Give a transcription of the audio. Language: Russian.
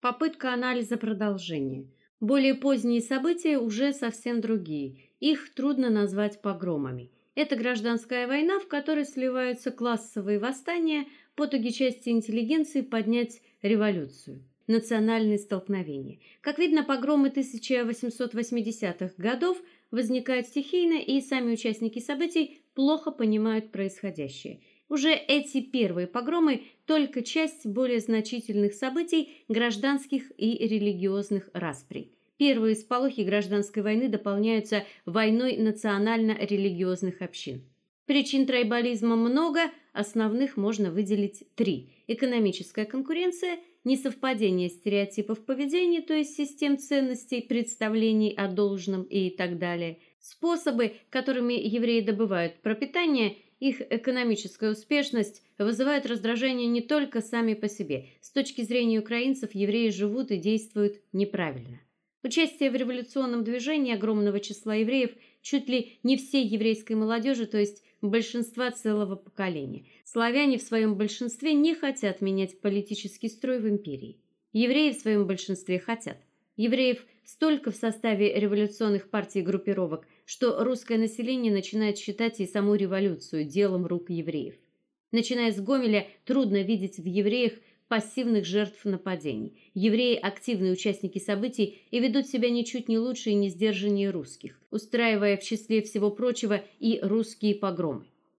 Попытка анализа продолжения. Более поздние события уже совсем другие. Их трудно назвать погромами. Это гражданская война, в которой сливаются классовые восстания, потуги части интеллигенции поднять революцию, национальные столкновения. Как видно, погромы 1880-х годов возникают стихийно, и сами участники событий плохо понимают происходящее. Уже эти первые погромы только часть более значительных событий гражданских и религиозных расприй. Первые сполохи гражданской войны дополняются войной национально-религиозных общин. Причин трайбализма много, основных можно выделить три: экономическая конкуренция, несовпадение стереотипов поведения, то есть систем ценностей, представлений о должном и так далее, способы, которыми евреи добывают пропитание, их экономическая успешность вызывает раздражение не только сами по себе. С точки зрения украинцев евреи живут и действуют неправильно. Участие в революционном движении огромного числа евреев, чуть ли не всей еврейской молодежи, то есть большинства целого поколения. Славяне в своем большинстве не хотят менять политический строй в империи. Евреи в своем большинстве хотят. Евреев столько в составе революционных партий и группировок, что русское население начинает считать и саму революцию делом рук евреев. Начиная с Гомеля, трудно видеть в евреях пассивных жертв нападений. Евреи активные участники событий и ведут себя ничуть не лучше и не сдержаннее русских, устраивая в числе всего прочего и русские погромы.